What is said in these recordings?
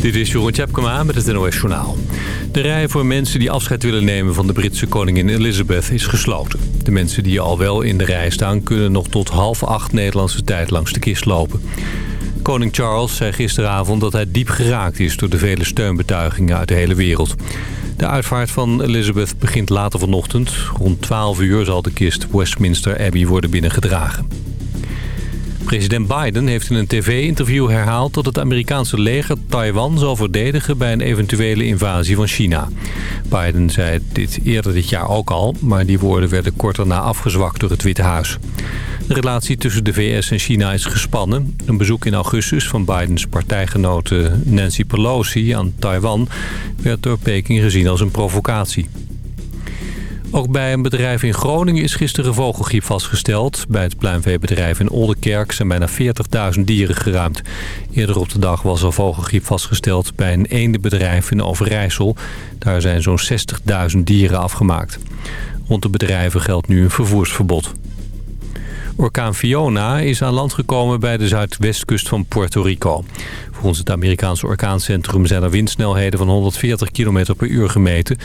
Dit is Jeroen Tjepkema met het NOS Journaal. De rij voor mensen die afscheid willen nemen van de Britse koningin Elizabeth is gesloten. De mensen die al wel in de rij staan kunnen nog tot half acht Nederlandse tijd langs de kist lopen. Koning Charles zei gisteravond dat hij diep geraakt is door de vele steunbetuigingen uit de hele wereld. De uitvaart van Elizabeth begint later vanochtend. Rond 12 uur zal de kist Westminster Abbey worden binnengedragen. President Biden heeft in een tv-interview herhaald dat het Amerikaanse leger Taiwan zal verdedigen bij een eventuele invasie van China. Biden zei dit eerder dit jaar ook al, maar die woorden werden kort daarna afgezwakt door het Witte Huis. De relatie tussen de VS en China is gespannen. Een bezoek in augustus van Bidens partijgenote Nancy Pelosi aan Taiwan werd door Peking gezien als een provocatie. Ook bij een bedrijf in Groningen is gisteren vogelgriep vastgesteld. Bij het pluimveebedrijf in Oldenkerk zijn bijna 40.000 dieren geruimd. Eerder op de dag was al vogelgriep vastgesteld bij een eendenbedrijf in Overijssel. Daar zijn zo'n 60.000 dieren afgemaakt. Rond de bedrijven geldt nu een vervoersverbod. Orkaan Fiona is aan land gekomen bij de zuidwestkust van Puerto Rico. Volgens het Amerikaanse orkaancentrum zijn er windsnelheden van 140 km per uur gemeten.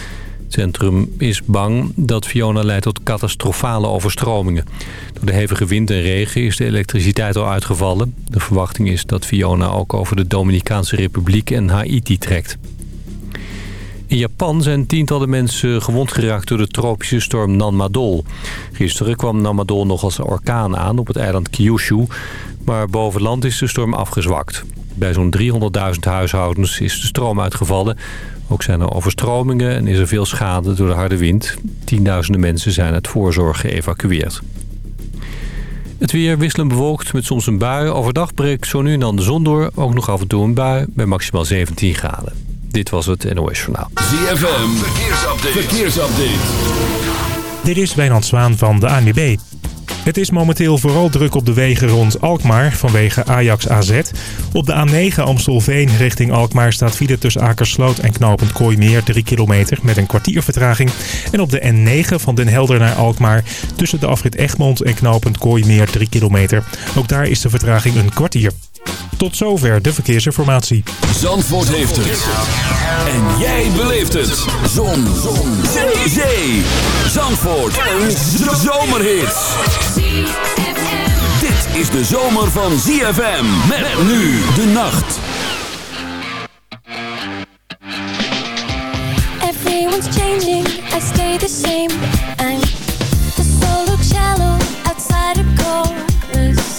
Het centrum is bang dat Fiona leidt tot catastrofale overstromingen. Door de hevige wind en regen is de elektriciteit al uitgevallen. De verwachting is dat Fiona ook over de Dominicaanse Republiek en Haiti trekt. In Japan zijn tientallen mensen gewond geraakt door de tropische storm Nanmadol. Gisteren kwam Nanmadol nog als orkaan aan op het eiland Kyushu. Maar boven land is de storm afgezwakt. Bij zo'n 300.000 huishoudens is de stroom uitgevallen. Ook zijn er overstromingen en is er veel schade door de harde wind. Tienduizenden mensen zijn uit voorzorg geëvacueerd. Het weer wisselend bewolkt met soms een bui. Overdag breekt zo nu en dan de zon door. Ook nog af en toe een bui bij maximaal 17 graden. Dit was het NOS Journaal. ZFM, verkeersupdate. verkeersupdate. Dit is Wijnand Zwaan van de ANWB. Het is momenteel vooral druk op de wegen rond Alkmaar vanwege Ajax AZ. Op de A9 Amstelveen richting Alkmaar staat file tussen Akersloot en knooppunt Kooimeer 3 kilometer met een kwartier vertraging. En op de N9 van Den Helder naar Alkmaar tussen de afrit Egmond en knooppunt Kooimeer 3 kilometer. Ook daar is de vertraging een kwartier. Tot zover de verkeersinformatie. Zandvoort heeft het. En jij beleeft het. Zon. Zon. Zee. Zee. Zandvoort. Een zomerhit. Dit is de zomer van ZFM. Met nu de nacht. Everyone's changing, I stay the same. I'm the soul look shallow outside a chorus.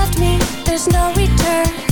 Left me, there's no returning.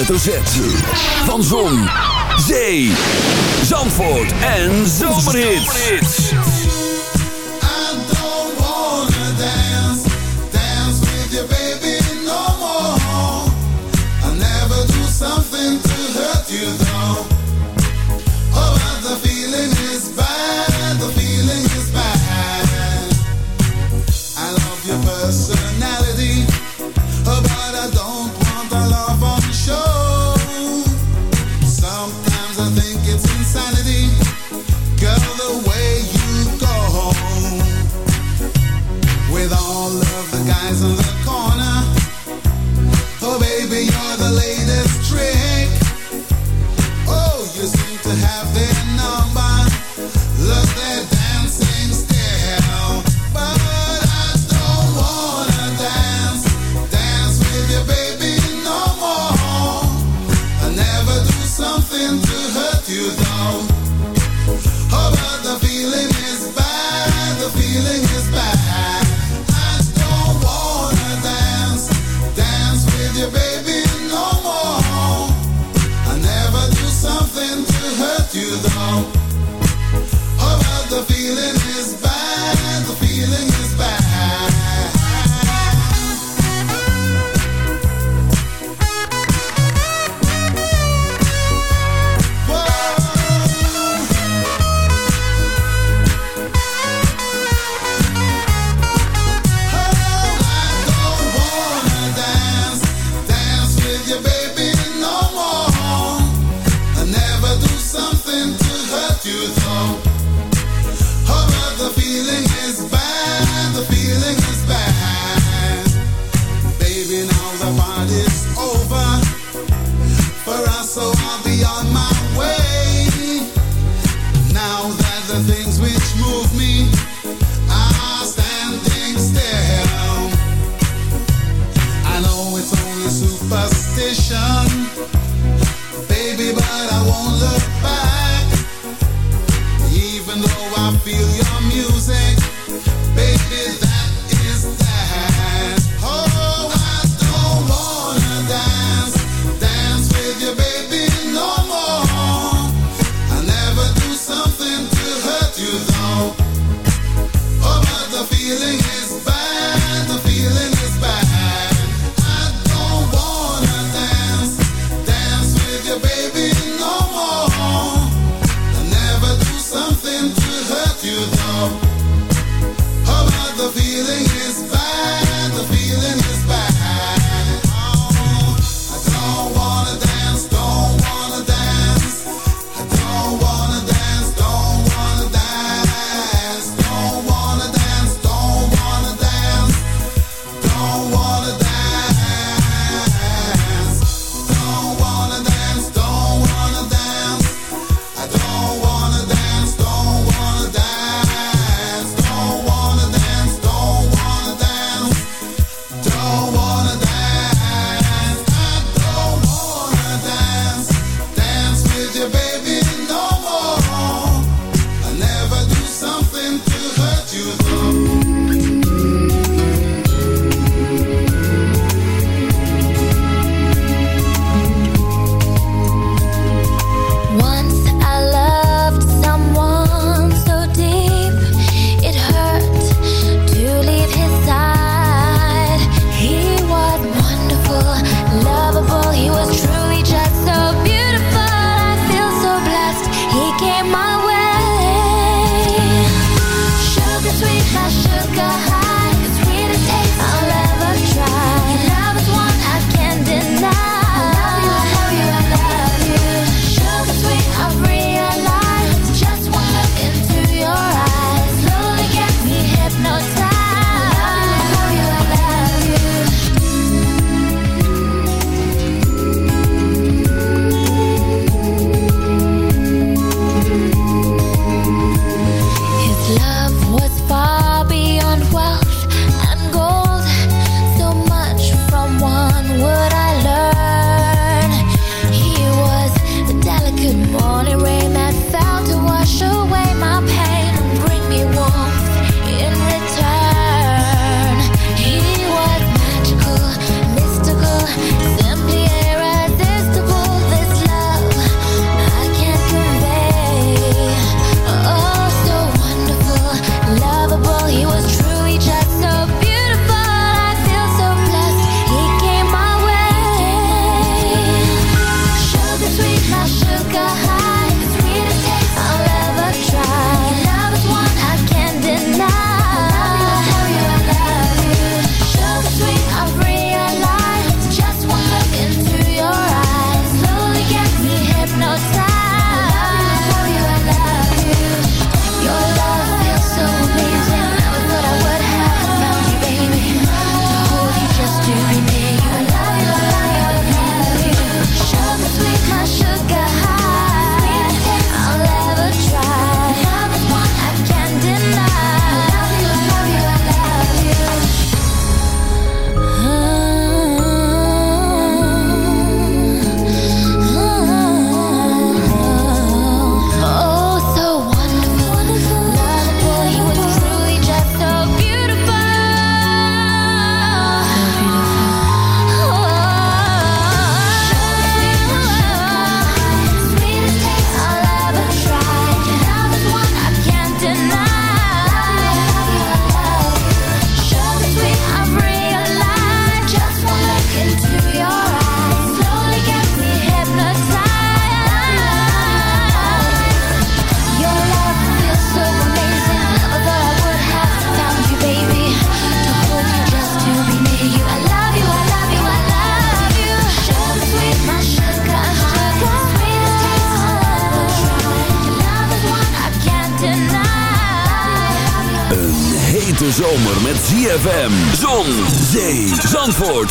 Hoofdletter Z. Van Zon, guys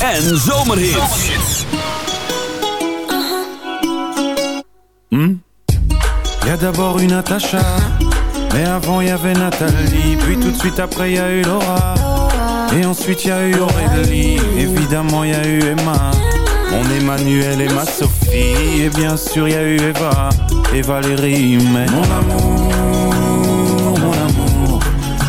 en zomerhits. Hmm? Y a d'abord une Natacha, mais avant y avait Nathalie, puis tout de suite après y eu Laura, et ensuite y eu Aurélie, évidemment y a eu Emma. Mon Emmanuel et ma Sophie, et bien sûr y a eu Eva et Valérie, mais mon amour,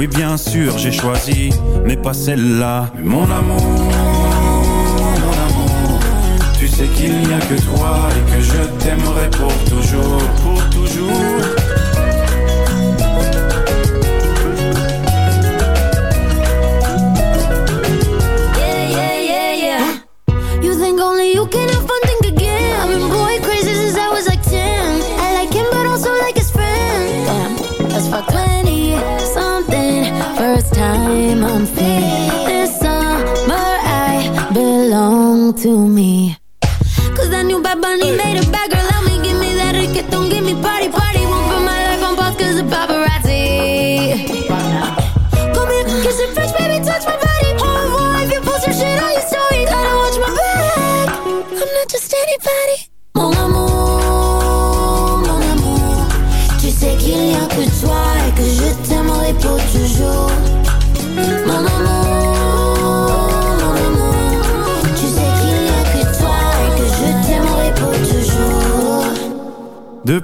Oui, bien sûr, j'ai choisi. Mais pas celle-là. Mon amour, mon amour. Tu sais qu'il n'y a que toi. Et que je t'aimerai pour toujours. Pour toujours. Yeah, yeah, yeah, yeah. You think only you can que toi et que je t'aimerai pour toujours.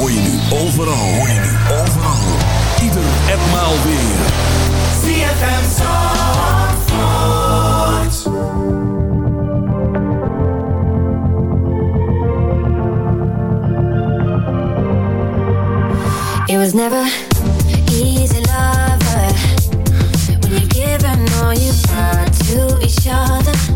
Hoor je nu overal. Hoor je nu overal. Ieder en maal weer. Zandvoort. It was never easy, lover When you give and all you got to each other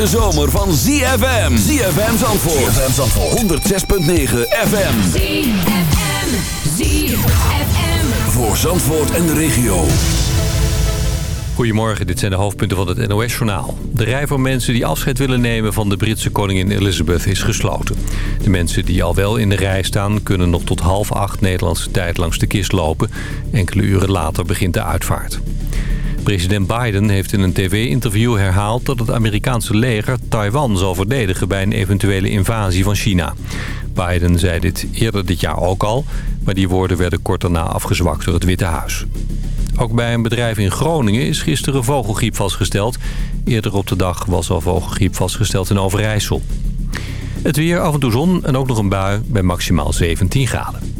De zomer van ZFM. ZFM Zandvoort. ZFM Zandvoort. 106.9 FM. ZFM. ZFM. Voor Zandvoort en de regio. Goedemorgen, dit zijn de hoofdpunten van het NOS-journaal. De rij voor mensen die afscheid willen nemen van de Britse koningin Elizabeth is gesloten. De mensen die al wel in de rij staan kunnen nog tot half acht Nederlandse tijd langs de kist lopen. Enkele uren later begint de uitvaart. President Biden heeft in een tv-interview herhaald dat het Amerikaanse leger Taiwan zal verdedigen bij een eventuele invasie van China. Biden zei dit eerder dit jaar ook al, maar die woorden werden kort daarna afgezwakt door het Witte Huis. Ook bij een bedrijf in Groningen is gisteren vogelgriep vastgesteld. Eerder op de dag was al vogelgriep vastgesteld in Overijssel. Het weer, af en toe zon en ook nog een bui bij maximaal 17 graden.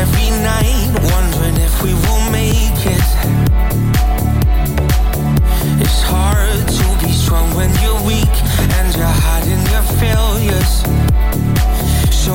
Every night, wondering if we will make it. It's hard to be strong when you're weak and you're hiding your failures. So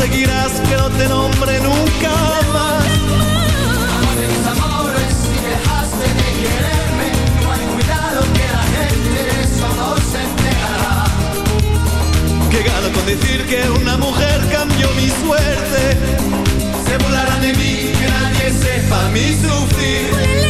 Conseguirás que no te nombre nunca más. Amor de mis amores, si dejaste de quererme, no hay cuidado que la gente de no se enterará. Que gano con decir que una mujer cambió mi suerte. Se burlarán de mí, que nadie sepa mi sufrir.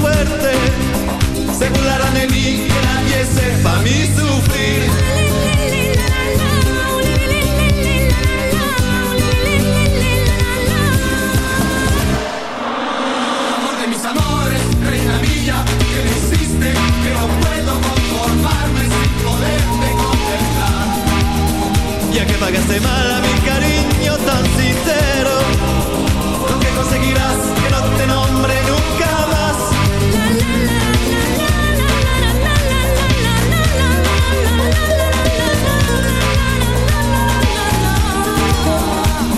suerte. Se burlarán de mí, que nadie sepa mi sufrir. Amor de mis amores, reina mía, que no existe, que no puedo conformarme sin poderte contemplar. Ya que pagaste mal a mi cariño tan sincero, que conseguirás que no te nombre nunca más.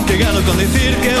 Que gano con decir que